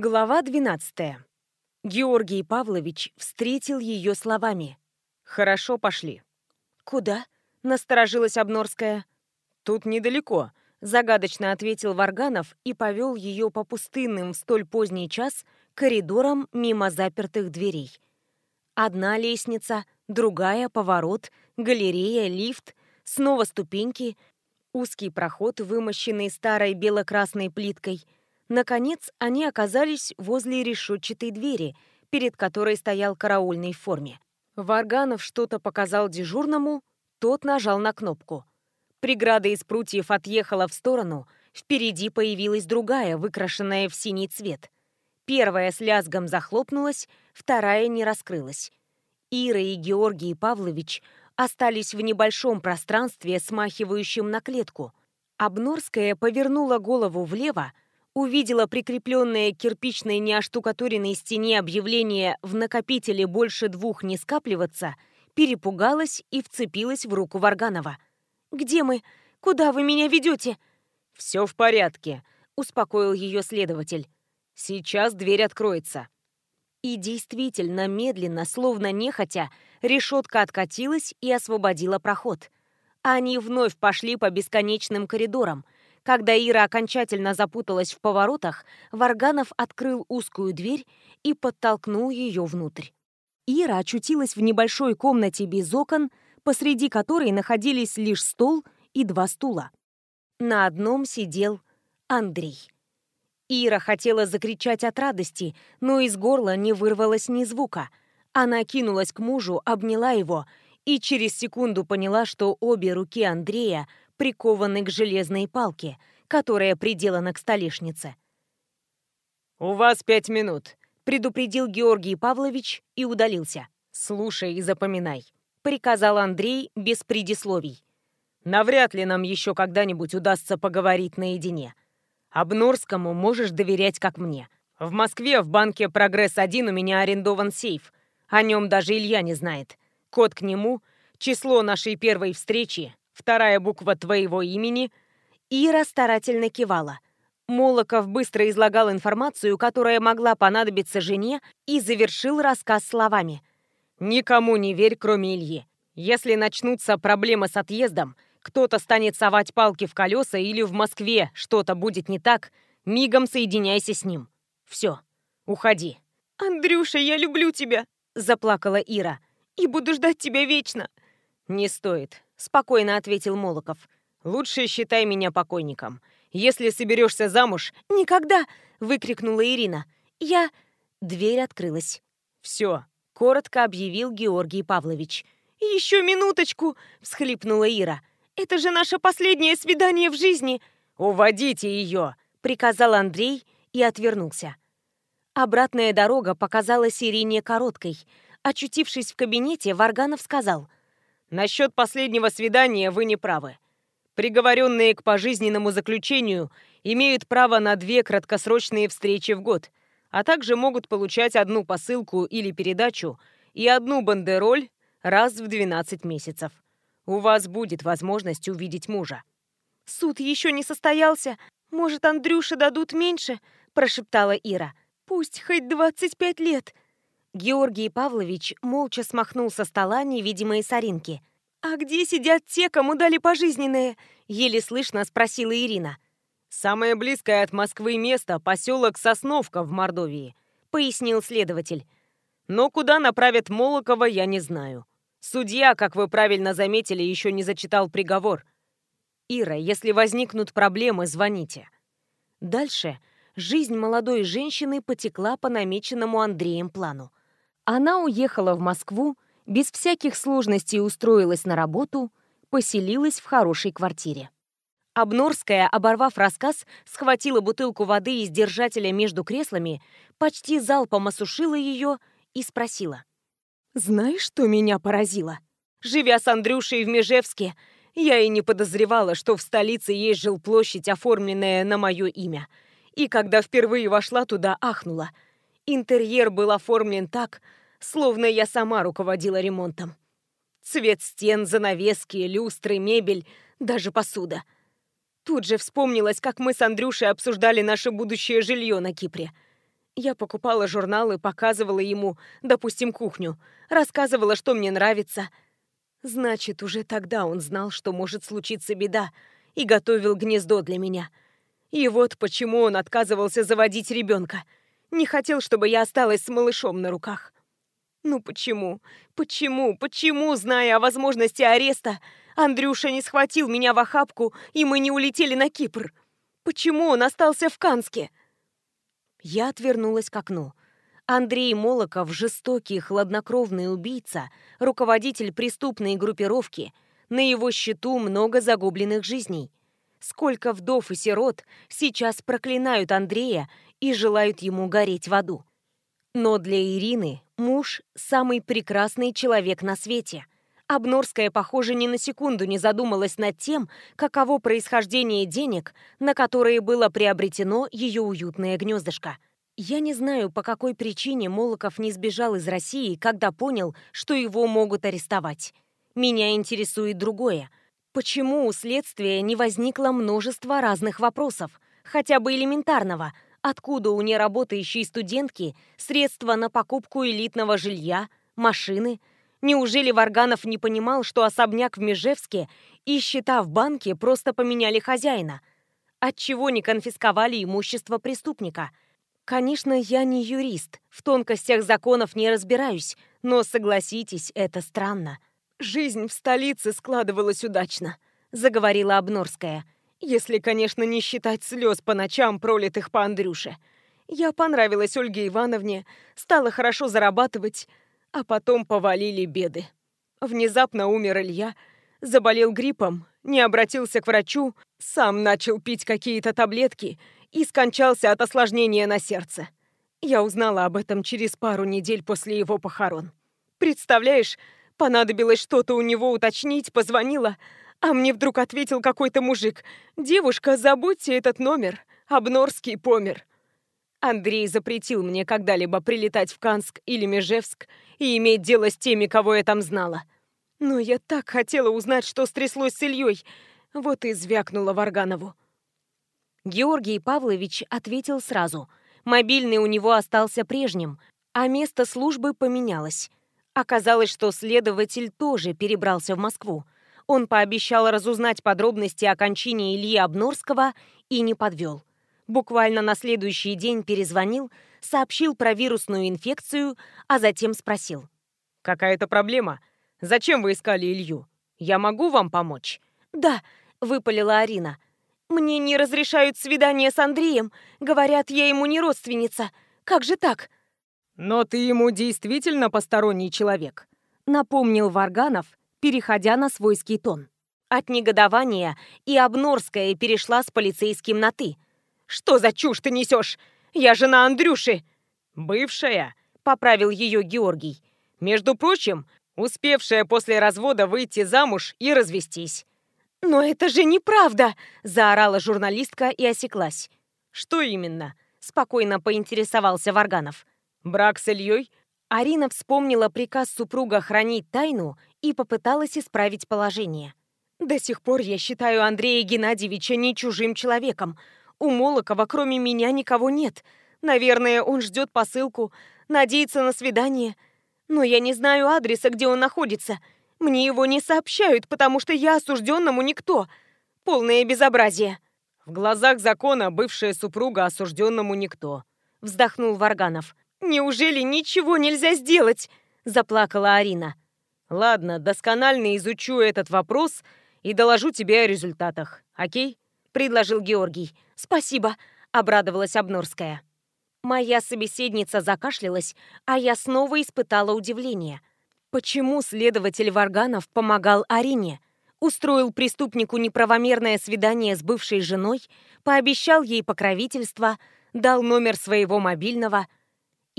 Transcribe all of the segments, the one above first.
Глава 12. Георгий Павлович встретил ее словами. «Хорошо, пошли». «Куда?» — насторожилась Обнорская. «Тут недалеко», — загадочно ответил Варганов и повел ее по пустынным в столь поздний час коридорам мимо запертых дверей. Одна лестница, другая — поворот, галерея, лифт, снова ступеньки, узкий проход, вымощенный старой бело-красной плиткой — Наконец, они оказались возле решетчатой двери, перед которой стоял караульный в форме. Варганов что-то показал дежурному, тот нажал на кнопку. Преграда из прутьев отъехала в сторону, впереди появилась другая, выкрашенная в синий цвет. Первая с лязгом захлопнулась, вторая не раскрылась. Ира и Георгий Павлович остались в небольшом пространстве, смахивающем на клетку. Обнорская повернула голову влево, увидела прикрепленное к кирпичной неоштукатуренной стене объявление «В накопителе больше двух не скапливаться», перепугалась и вцепилась в руку Варганова. «Где мы? Куда вы меня ведете?» «Все в порядке», — успокоил ее следователь. «Сейчас дверь откроется». И действительно, медленно, словно нехотя, решетка откатилась и освободила проход. Они вновь пошли по бесконечным коридорам — когда Ира окончательно запуталась в поворотах, Варганов открыл узкую дверь и подтолкнул ее внутрь. Ира очутилась в небольшой комнате без окон, посреди которой находились лишь стол и два стула. На одном сидел Андрей. Ира хотела закричать от радости, но из горла не вырвалось ни звука. Она кинулась к мужу, обняла его и через секунду поняла, что обе руки Андрея прикованный к железной палке, которая приделана к столешнице. «У вас пять минут», — предупредил Георгий Павлович и удалился. «Слушай и запоминай», — приказал Андрей без предисловий. «Навряд ли нам еще когда-нибудь удастся поговорить наедине. Обнорскому можешь доверять, как мне. В Москве в банке «Прогресс-1» у меня арендован сейф. О нем даже Илья не знает. Код к нему, число нашей первой встречи, Вторая буква твоего имени?» Ира старательно кивала. Молоков быстро излагал информацию, которая могла понадобиться жене, и завершил рассказ словами. «Никому не верь, кроме Ильи. Если начнутся проблемы с отъездом, кто-то станет совать палки в колеса или в Москве что-то будет не так, мигом соединяйся с ним. Все, уходи». «Андрюша, я люблю тебя!» – заплакала Ира. «И буду ждать тебя вечно!» «Не стоит спокойно ответил Молоков. Лучше считай меня покойником. Если соберешься замуж... Никогда! выкрикнула Ирина. Я... Дверь открылась. Все, коротко объявил Георгий Павлович. «Еще минуточку!» — всхлипнула Ира. «Это же наше последнее свидание в жизни!» «Уводите ее!» — приказал Андрей и отвернулся. Обратная дорога показалась Ирине короткой. Очутившись в кабинете, Варганов сказал — Насчет последнего свидания вы не правы. Приговоренные к пожизненному заключению имеют право на две краткосрочные встречи в год, а также могут получать одну посылку или передачу и одну бандероль раз в 12 месяцев. У вас будет возможность увидеть мужа. «Суд еще не состоялся. Может, Андрюше дадут меньше?» – прошептала Ира. «Пусть хоть 25 лет». Георгий Павлович молча смахнул со стола невидимые соринки. «А где сидят те, кому дали пожизненные?» — еле слышно спросила Ирина. «Самое близкое от Москвы место — поселок Сосновка в Мордовии», — пояснил следователь. «Но куда направят Молокова, я не знаю. Судья, как вы правильно заметили, еще не зачитал приговор. Ира, если возникнут проблемы, звоните». Дальше жизнь молодой женщины потекла по намеченному Андреем плану. Она уехала в Москву, без всяких сложностей устроилась на работу, поселилась в хорошей квартире. Обнорская, оборвав рассказ, схватила бутылку воды из держателя между креслами, почти залпом осушила ее и спросила. «Знаешь, что меня поразило? Живя с Андрюшей в Межевске, я и не подозревала, что в столице есть жилплощадь, оформленная на мое имя. И когда впервые вошла туда, ахнула. Интерьер был оформлен так, словно я сама руководила ремонтом. Цвет стен, занавески, люстры, мебель, даже посуда. Тут же вспомнилось, как мы с Андрюшей обсуждали наше будущее жилье на Кипре. Я покупала журналы, показывала ему, допустим, кухню, рассказывала, что мне нравится. Значит, уже тогда он знал, что может случиться беда, и готовил гнездо для меня. И вот почему он отказывался заводить ребенка. Не хотел, чтобы я осталась с малышом на руках. Ну почему? Почему? Почему, зная о возможности ареста, Андрюша не схватил меня в охапку, и мы не улетели на Кипр? Почему он остался в Канске? Я отвернулась к окну. Андрей Молоков, жестокий, хладнокровный убийца, руководитель преступной группировки, на его счету много загубленных жизней. Сколько вдов и сирот сейчас проклинают Андрея и желают ему гореть в аду. Но для Ирины муж – самый прекрасный человек на свете. Обнорская, похоже, ни на секунду не задумалась над тем, каково происхождение денег, на которые было приобретено ее уютное гнездышко. Я не знаю, по какой причине Молоков не сбежал из России, когда понял, что его могут арестовать. Меня интересует другое. Почему у следствия не возникло множество разных вопросов, хотя бы элементарного – Откуда у неработающей студентки средства на покупку элитного жилья, машины? Неужели Варганов не понимал, что особняк в Межевске и счета в банке просто поменяли хозяина? Отчего не конфисковали имущество преступника? Конечно, я не юрист, в тонкостях законов не разбираюсь, но согласитесь, это странно. «Жизнь в столице складывалась удачно», — заговорила Обнорская. Если, конечно, не считать слез по ночам, пролитых по Андрюше. Я понравилась Ольге Ивановне, стала хорошо зарабатывать, а потом повалили беды. Внезапно умер Илья, заболел гриппом, не обратился к врачу, сам начал пить какие-то таблетки и скончался от осложнения на сердце. Я узнала об этом через пару недель после его похорон. Представляешь, понадобилось что-то у него уточнить, позвонила, а мне вдруг ответил какой-то мужик. «Девушка, забудьте этот номер. Обнорский помер». Андрей запретил мне когда-либо прилетать в Канск или Межевск и иметь дело с теми, кого я там знала. Но я так хотела узнать, что стряслось с Ильей. Вот и звякнула Варганову. Георгий Павлович ответил сразу. Мобильный у него остался прежним, а место службы поменялось. Оказалось, что следователь тоже перебрался в Москву. Он пообещал разузнать подробности о кончине Ильи Обнорского и не подвел. Буквально на следующий день перезвонил, сообщил про вирусную инфекцию, а затем спросил. «Какая-то проблема? Зачем вы искали Илью? Я могу вам помочь?» «Да», — выпалила Арина. «Мне не разрешают свидание с Андреем. Говорят, я ему не родственница. Как же так?» «Но ты ему действительно посторонний человек», — напомнил Варганов, переходя на свойский тон. От негодования и Обнорская перешла с полицейским на «ты». «Что за чушь ты несешь? Я жена Андрюши!» «Бывшая», — поправил ее Георгий. «Между прочим, успевшая после развода выйти замуж и развестись». «Но это же неправда!» – заорала журналистка и осеклась. «Что именно?» – спокойно поинтересовался Варганов. «Брак с Ильей?» Арина вспомнила приказ супруга хранить тайну и попыталась исправить положение. «До сих пор я считаю Андрея Геннадьевича не чужим человеком. У Молокова кроме меня никого нет. Наверное, он ждет посылку, надеется на свидание. Но я не знаю адреса, где он находится. Мне его не сообщают, потому что я осужденному никто. Полное безобразие». «В глазах закона бывшая супруга осужденному никто», — вздохнул Варганов. «Неужели ничего нельзя сделать?» – заплакала Арина. Ладно, досконально изучу этот вопрос и доложу тебе о результатах. Окей? предложил Георгий. Спасибо, обрадовалась Обнорская. Моя собеседница закашлялась, а я снова испытала удивление. Почему следователь Варганов помогал Арине? Устроил преступнику неправомерное свидание с бывшей женой, пообещал ей покровительство, дал номер своего мобильного.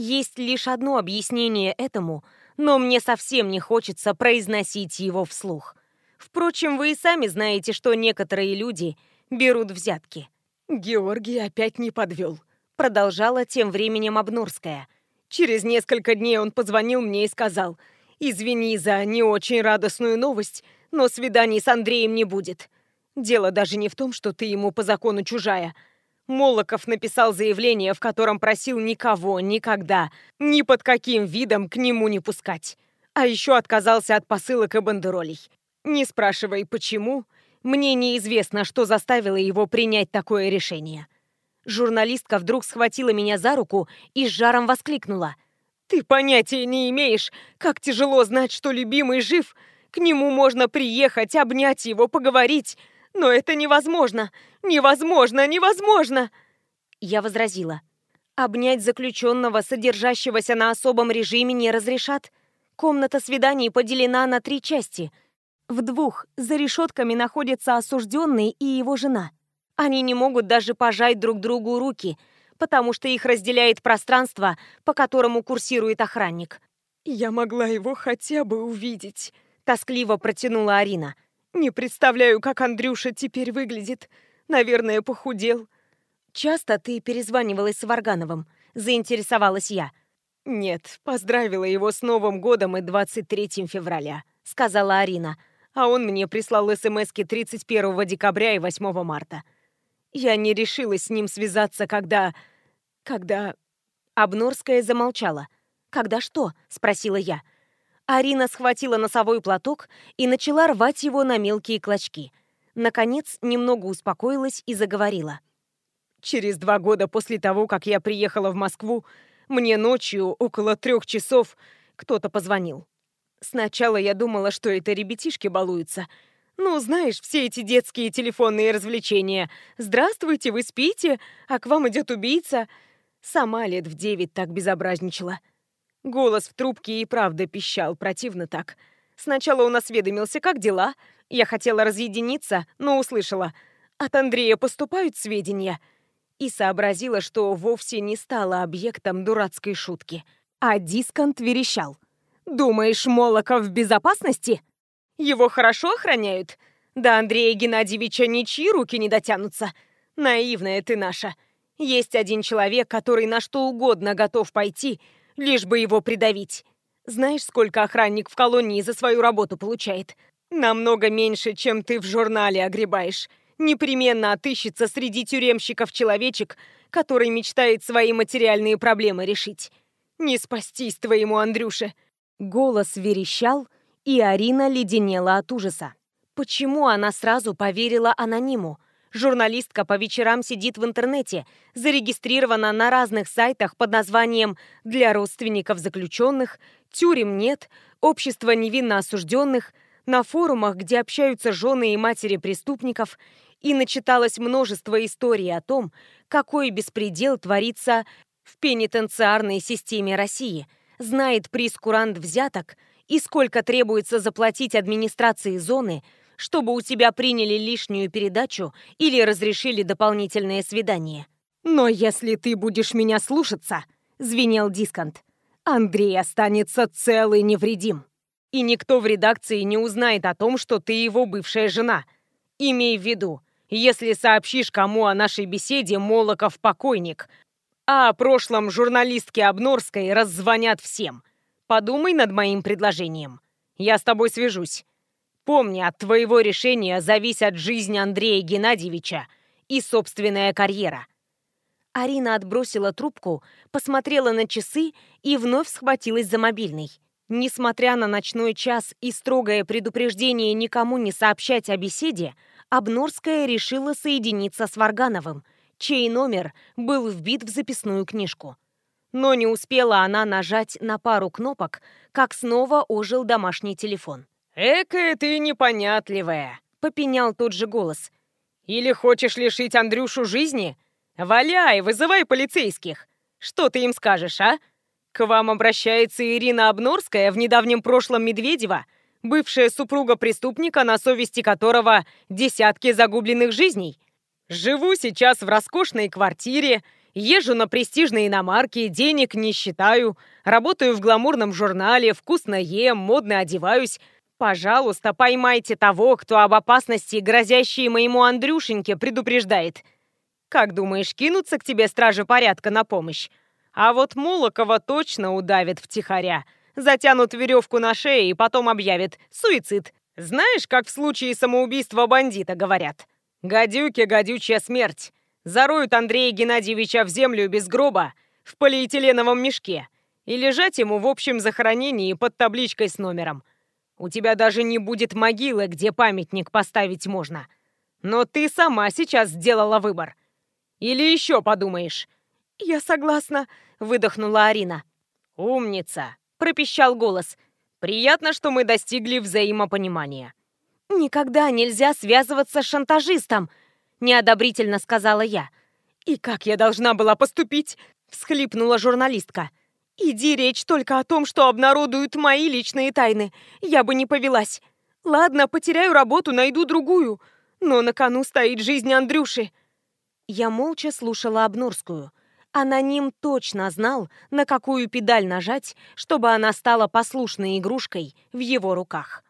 Есть лишь одно объяснение этому – но мне совсем не хочется произносить его вслух. Впрочем, вы и сами знаете, что некоторые люди берут взятки. «Георгий опять не подвел», — продолжала тем временем Обнурская. «Через несколько дней он позвонил мне и сказал, «Извини за не очень радостную новость, но свиданий с Андреем не будет. Дело даже не в том, что ты ему по закону чужая. Молоков написал заявление, в котором просил никого, никогда, ни под каким видом к нему не пускать. А еще отказался от посылок и бандеролей. Не спрашивай, почему. Мне неизвестно, что заставило его принять такое решение. Журналистка вдруг схватила меня за руку и с жаром воскликнула. «Ты понятия не имеешь, как тяжело знать, что любимый жив. К нему можно приехать, обнять его, поговорить. Но это невозможно! Невозможно! Невозможно!» Я возразила. «Обнять заключенного, содержащегося на особом режиме, не разрешат. Комната свиданий поделена на три части. В двух за решетками находятся осужденный и его жена. Они не могут даже пожать друг другу руки, потому что их разделяет пространство, по которому курсирует охранник. «Я могла его хотя бы увидеть», — тоскливо протянула Арина. Не представляю, как Андрюша теперь выглядит. Наверное, похудел. Часто ты перезванивалась с Варгановым? Заинтересовалась я. Нет, поздравила его с Новым годом и 23 февраля, сказала Арина. А он мне прислал СМСки 31 декабря и 8 марта. Я не решилась с ним связаться, когда... Когда... Обнорская замолчала. «Когда что?» — спросила я. Арина схватила носовой платок и начала рвать его на мелкие клочки. Наконец, немного успокоилась и заговорила. «Через два года после того, как я приехала в Москву, мне ночью, около трех часов, кто-то позвонил. Сначала я думала, что это ребятишки балуются. Ну, знаешь, все эти детские телефонные развлечения. «Здравствуйте, вы спите? А к вам идет убийца?» Сама лет в девять так безобразничала. Голос в трубке и правда пищал, противно так. Сначала он осведомился, как дела. Я хотела разъединиться, но услышала. От Андрея поступают сведения. И сообразила, что вовсе не стала объектом дурацкой шутки. А дисконт верещал. «Думаешь, Молоков в безопасности? Его хорошо охраняют? Да Андрея Геннадьевича ничьи руки не дотянутся. Наивная ты наша. Есть один человек, который на что угодно готов пойти, лишь бы его придавить. Знаешь, сколько охранник в колонии за свою работу получает? Намного меньше, чем ты в журнале огребаешь. Непременно отыщется среди тюремщиков человечек, который мечтает свои материальные проблемы решить. Не спастись твоему Андрюше. Голос верещал, и Арина леденела от ужаса. Почему она сразу поверила анониму? Журналистка по вечерам сидит в интернете, зарегистрирована на разных сайтах под названием «Для родственников заключенных», «Тюрем нет», «Общество невинно осужденных», на форумах, где общаются жены и матери преступников, и начиталось множество историй о том, какой беспредел творится в пенитенциарной системе России, знает прискурант взяток и сколько требуется заплатить администрации зоны – чтобы у тебя приняли лишнюю передачу или разрешили дополнительное свидание. Но если ты будешь меня слушаться, звенел дисконт, Андрей останется цел и невредим. И никто в редакции не узнает о том, что ты его бывшая жена. Имей в виду, если сообщишь кому о нашей беседе, Молоков покойник, а о прошлом журналистке Обнорской раззвонят всем. Подумай над моим предложением. Я с тобой свяжусь. Помни, от твоего решения зависят жизнь Андрея Геннадьевича и собственная карьера». Арина отбросила трубку, посмотрела на часы и вновь схватилась за мобильный. Несмотря на ночной час и строгое предупреждение никому не сообщать о беседе, Обнорская решила соединиться с Варгановым, чей номер был вбит в записную книжку. Но не успела она нажать на пару кнопок, как снова ожил домашний телефон. «Экая ты непонятливая», — попенял тот же голос. «Или хочешь лишить Андрюшу жизни? Валяй, вызывай полицейских. Что ты им скажешь, а? К вам обращается Ирина Обнорская, в недавнем прошлом Медведева, бывшая супруга преступника, на совести которого десятки загубленных жизней. Живу сейчас в роскошной квартире, езжу на престижные иномарки, денег не считаю, работаю в гламурном журнале, вкусно ем, модно одеваюсь, Пожалуйста, поймайте того, кто об опасности, грозящей моему Андрюшеньке, предупреждает. Как думаешь, кинутся к тебе стражи порядка на помощь? А вот Молокова точно удавят втихаря. Затянут веревку на шее и потом объявят суицид. Знаешь, как в случае самоубийства бандита говорят? Гадюке гадючая смерть. зароют Андрея Геннадьевича в землю без гроба в полиэтиленовом мешке и лежать ему в общем захоронении под табличкой с номером. У тебя даже не будет могилы, где памятник поставить можно. Но ты сама сейчас сделала выбор. Или еще подумаешь?» «Я согласна», — выдохнула Арина. «Умница», — пропищал голос. «Приятно, что мы достигли взаимопонимания». «Никогда нельзя связываться с шантажистом», — неодобрительно сказала я. «И как я должна была поступить?» — всхлипнула журналистка. «Иди речь только о том, что обнародуют мои личные тайны. Я бы не повелась. Ладно, потеряю работу, найду другую. Но на кону стоит жизнь Андрюши». Я молча слушала Обнорскую. Аноним точно знал, на какую педаль нажать, чтобы она стала послушной игрушкой в его руках.